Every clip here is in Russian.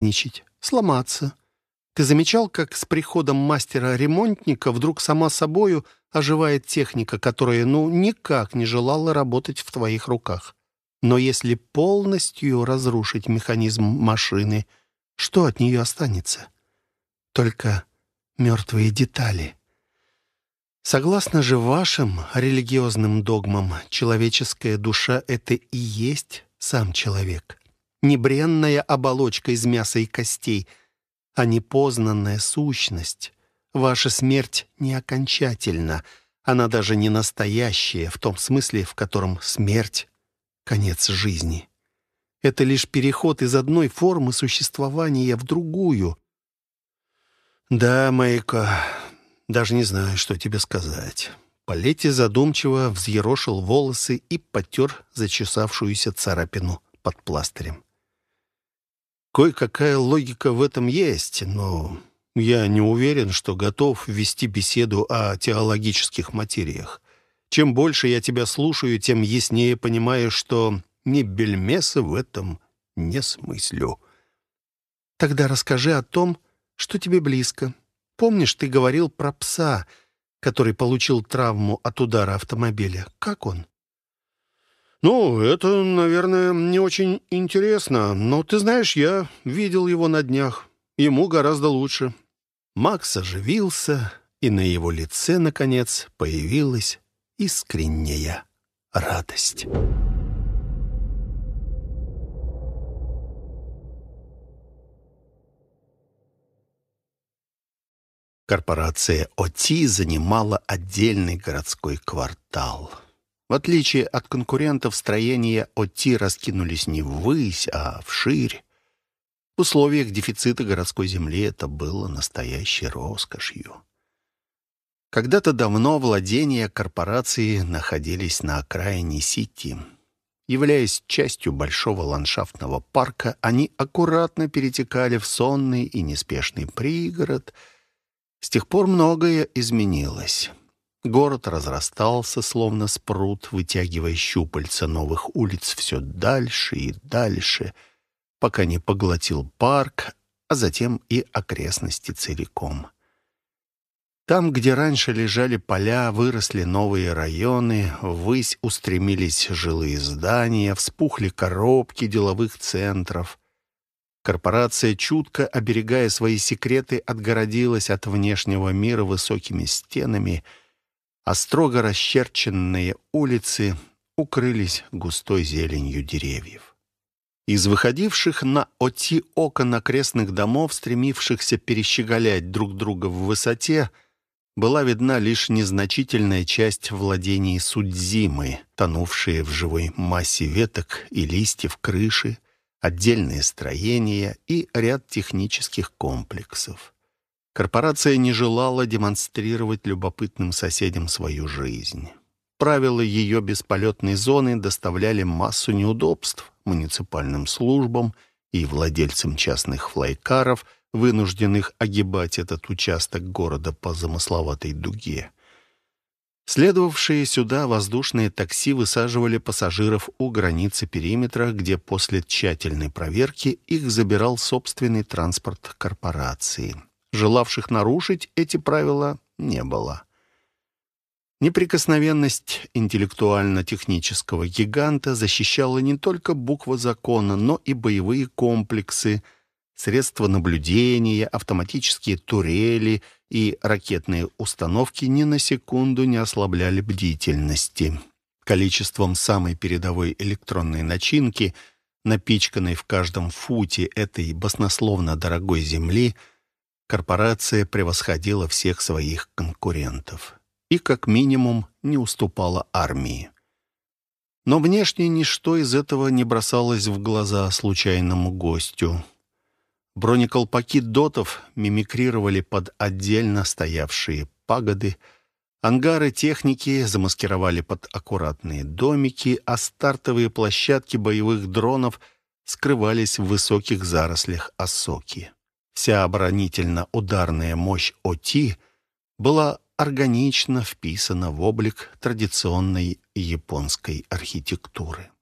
ничить, сломаться. Ты замечал, как с приходом мастера-ремонтника вдруг сама собою оживает техника, которая, ну, никак не желала работать в твоих руках? Но если полностью разрушить механизм машины, что от нее останется? Только мертвые детали. Согласно же вашим религиозным догмам, человеческая душа — это и есть сам человек. Небренная оболочка из мяса и костей — а непознанная сущность. Ваша смерть не окончательна, она даже не настоящая, в том смысле, в котором смерть — конец жизни. Это лишь переход из одной формы существования в другую. Да, Майка, даже не знаю, что тебе сказать. Полетти задумчиво взъерошил волосы и потер зачесавшуюся царапину под пластырем. Кое-какая логика в этом есть, но я не уверен, что готов вести беседу о теологических материях. Чем больше я тебя слушаю, тем яснее понимаю, что ни бельмеса в этом не смыслю. Тогда расскажи о том, что тебе близко. Помнишь, ты говорил про пса, который получил травму от удара автомобиля? Как он? «Ну, это, наверное, не очень интересно, но ты знаешь, я видел его на днях. Ему гораздо лучше». Макс оживился, и на его лице, наконец, появилась искренняя радость. Корпорация ОТИ занимала отдельный городской квартал — в отличие от конкурентов, строения ОТИ раскинулись не ввысь, а вширь. В условиях дефицита городской земли это было настоящей роскошью. Когда-то давно владения корпорации находились на окраине Сити. Являясь частью большого ландшафтного парка, они аккуратно перетекали в сонный и неспешный пригород. С тех пор многое изменилось. Город разрастался, словно спрут, вытягивая щупальца новых улиц все дальше и дальше, пока не поглотил парк, а затем и окрестности целиком. Там, где раньше лежали поля, выросли новые районы, ввысь устремились жилые здания, вспухли коробки деловых центров. Корпорация, чутко оберегая свои секреты, отгородилась от внешнего мира высокими стенами — а строго расчерченные улицы укрылись густой зеленью деревьев. Из выходивших на оти окон окрестных домов, стремившихся перещеголять друг друга в высоте, была видна лишь незначительная часть владений Судзимы, тонувшие в живой массе веток и листьев крыши, отдельные строения и ряд технических комплексов. Корпорация не желала демонстрировать любопытным соседям свою жизнь. Правила ее бесполетной зоны доставляли массу неудобств муниципальным службам и владельцам частных флайкаров, вынужденных огибать этот участок города по замысловатой дуге. Следовавшие сюда воздушные такси высаживали пассажиров у границы периметра, где после тщательной проверки их забирал собственный транспорт корпорации. Желавших нарушить эти правила не было. Неприкосновенность интеллектуально-технического гиганта защищала не только буква закона, но и боевые комплексы, средства наблюдения, автоматические турели и ракетные установки ни на секунду не ослабляли бдительности. Количеством самой передовой электронной начинки, напичканной в каждом футе этой баснословно дорогой земли – корпорация превосходила всех своих конкурентов и, как минимум, не уступала армии. Но внешне ничто из этого не бросалось в глаза случайному гостю. Бронеколпаки дотов мимикрировали под отдельно стоявшие пагоды, ангары техники замаскировали под аккуратные домики, а стартовые площадки боевых дронов скрывались в высоких зарослях осоки. Вся оборонительно-ударная мощь ОТИ была органично вписана в облик традиционной японской архитектуры.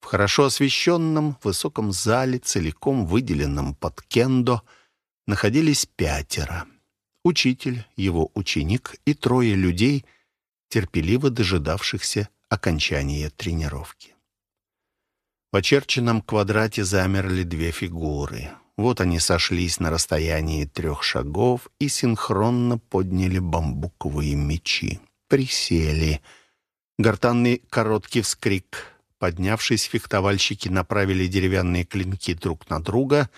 В хорошо освещенном высоком зале, целиком выделенном под кендо, находились пятеро. Учитель, его ученик и трое людей, терпеливо дожидавшихся окончания тренировки. В очерченном квадрате замерли две фигуры. Вот они сошлись на расстоянии трех шагов и синхронно подняли бамбуковые мечи. Присели. Гортанный короткий вскрик — Поднявшись, фехтовальщики направили деревянные клинки друг на друга.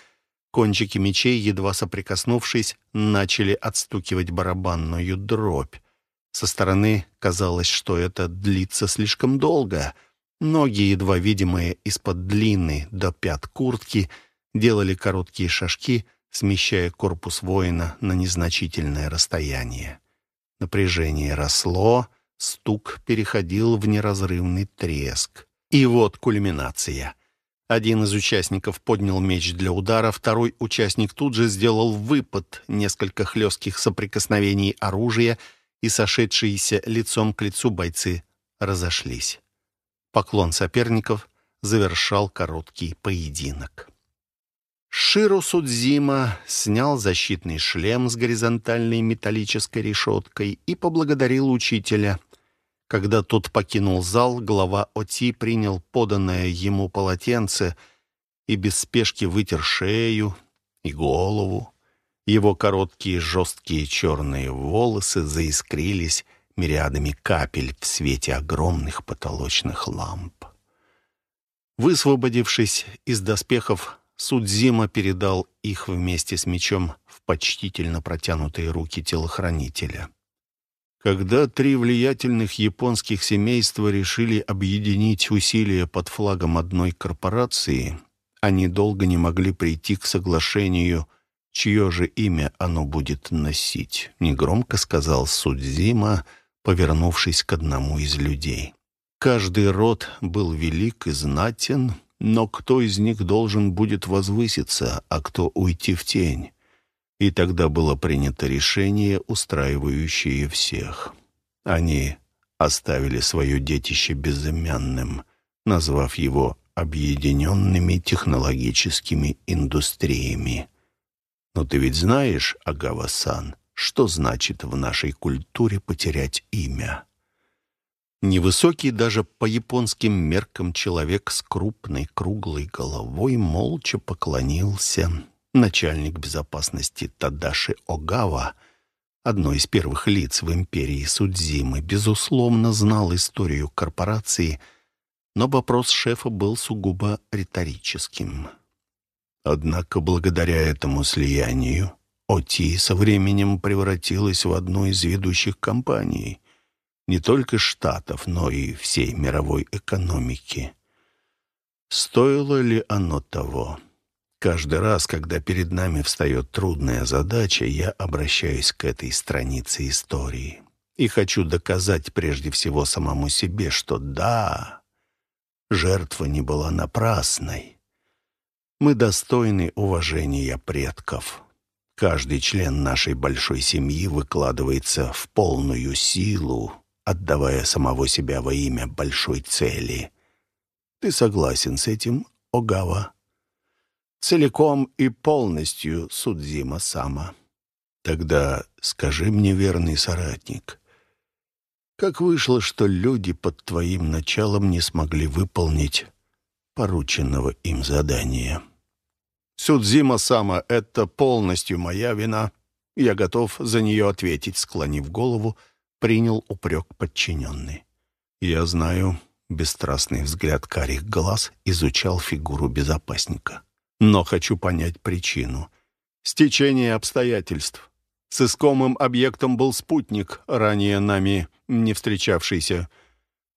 Кончики мечей, едва соприкоснувшись, начали отстукивать барабанную дробь. Со стороны казалось, что это длится слишком долго. Ноги, едва видимые из-под длины до пят куртки, делали короткие шажки, смещая корпус воина на незначительное расстояние. Напряжение росло, стук переходил в неразрывный треск. И вот кульминация. Один из участников поднял меч для удара, второй участник тут же сделал выпад, несколько хлестких соприкосновений оружия, и сошедшиеся лицом к лицу бойцы разошлись. Поклон соперников завершал короткий поединок. Ширу Судзима снял защитный шлем с горизонтальной металлической решеткой и поблагодарил учителя — когда тот покинул зал, глава ОТИ принял поданное ему полотенце и без спешки вытер шею и голову. Его короткие жесткие черные волосы заискрились мириадами капель в свете огромных потолочных ламп. Высвободившись из доспехов, Судзима передал их вместе с мечом в почтительно протянутые руки телохранителя. Когда три влиятельных японских семейства решили объединить усилия под флагом одной корпорации, они долго не могли прийти к соглашению, чье же имя оно будет носить, негромко сказал Судзима, повернувшись к одному из людей. Каждый род был велик и знатен, но кто из них должен будет возвыситься, а кто уйти в тень? И тогда было принято решение, устраивающее всех. Они оставили свое детище безымянным, назвав его объединенными технологическими индустриями. Но ты ведь знаешь, Агава-сан, что значит в нашей культуре потерять имя? Невысокий даже по японским меркам человек с крупной круглой головой молча поклонился, Начальник безопасности Тадаши Огава, одно из первых лиц в империи Судзимы, безусловно, знал историю корпорации, но вопрос шефа был сугубо риторическим. Однако благодаря этому слиянию ОТИ со временем превратилась в одну из ведущих компаний не только Штатов, но и всей мировой экономики. Стоило ли оно того? Каждый раз, когда перед нами встает трудная задача, я обращаюсь к этой странице истории и хочу доказать прежде всего самому себе, что да, жертва не была напрасной. Мы достойны уважения предков. Каждый член нашей большой семьи выкладывается в полную силу, отдавая самого себя во имя большой цели. Ты согласен с этим, Огава? целиком и полностью Судзима Сама. Тогда скажи мне, верный соратник, как вышло, что люди под твоим началом не смогли выполнить порученного им задания? Судзима Сама — это полностью моя вина. Я готов за нее ответить, склонив голову, принял упрек подчиненный. Я знаю, бесстрастный взгляд карих глаз изучал фигуру безопасника но хочу понять причину. Стечение обстоятельств. С искомым объектом был спутник, ранее нами не встречавшийся.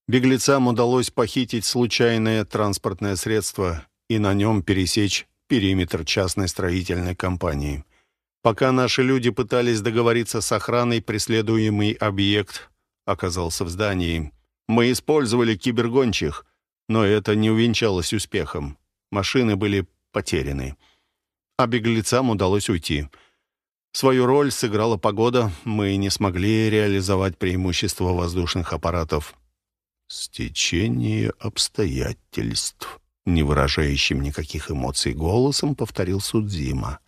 Беглецам удалось похитить случайное транспортное средство и на нем пересечь периметр частной строительной компании. Пока наши люди пытались договориться с охраной, преследуемый объект оказался в здании. Мы использовали кибергончих, но это не увенчалось успехом. Машины были потеряны. А беглецам удалось уйти. Свою роль сыграла погода, мы не смогли реализовать преимущество воздушных аппаратов. «Стечение обстоятельств», не выражающим никаких эмоций голосом повторил Судзима.